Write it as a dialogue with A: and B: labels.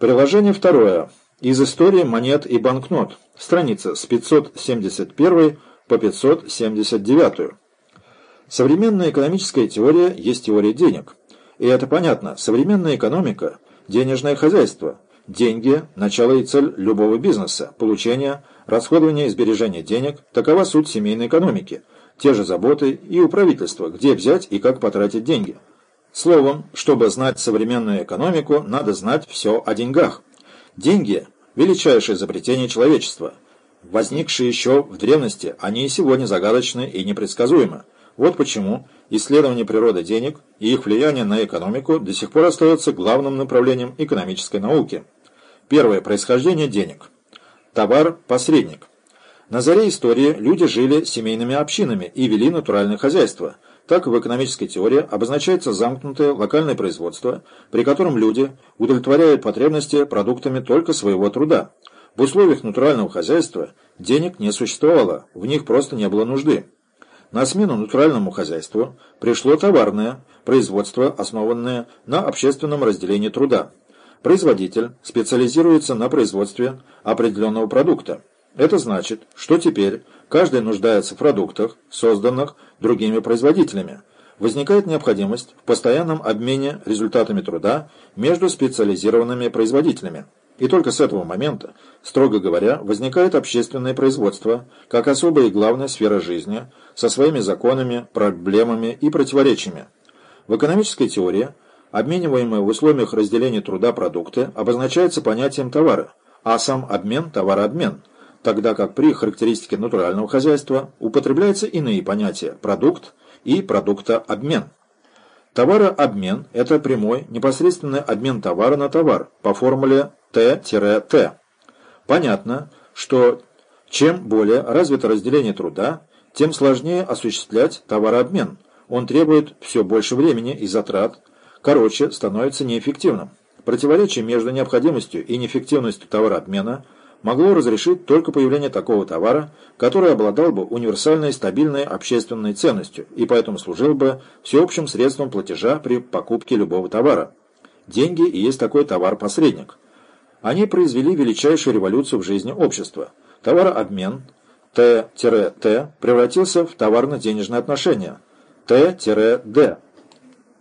A: Приложение второе. Из истории монет и банкнот. Страница с 571 по 579. Современная экономическая теория есть теория денег. И это понятно. Современная экономика – денежное хозяйство. Деньги – начало и цель любого бизнеса. Получение, расходование и сбережение денег – такова суть семейной экономики. Те же заботы и у правительства, где взять и как потратить деньги. Словом, чтобы знать современную экономику, надо знать все о деньгах. Деньги – величайшее изобретение человечества. Возникшие еще в древности, они и сегодня загадочны и непредсказуемы. Вот почему исследование природы денег и их влияние на экономику до сих пор остается главным направлением экономической науки. Первое. Происхождение денег. Товар-посредник. На заре истории люди жили семейными общинами и вели натуральное хозяйство – так в экономической теории обозначается замкнутое локальное производство, при котором люди удовлетворяют потребности продуктами только своего труда. В условиях натурального хозяйства денег не существовало, в них просто не было нужды. На смену натуральному хозяйству пришло товарное производство, основанное на общественном разделении труда. Производитель специализируется на производстве определенного продукта. Это значит, что теперь каждый нуждается в продуктах, созданных другими производителями. Возникает необходимость в постоянном обмене результатами труда между специализированными производителями. И только с этого момента, строго говоря, возникает общественное производство, как особая и главная сфера жизни, со своими законами, проблемами и противоречиями. В экономической теории обмениваемые в условиях разделения труда продукты обозначается понятием товара, а сам обмен – товарообмен – тогда как при характеристике натурального хозяйства употребляются иные понятия – продукт и продуктообмен. Товарообмен – это прямой, непосредственный обмен товара на товар по формуле Т-Т. Понятно, что чем более развито разделение труда, тем сложнее осуществлять товарообмен. Он требует все больше времени и затрат, короче, становится неэффективным. Противоречие между необходимостью и неэффективностью товарообмена – могло разрешить только появление такого товара, который обладал бы универсальной стабильной общественной ценностью и поэтому служил бы всеобщим средством платежа при покупке любого товара. Деньги и есть такой товар-посредник. Они произвели величайшую революцию в жизни общества. Товарообмен Т-Т превратился в товарно-денежные отношения Т-Д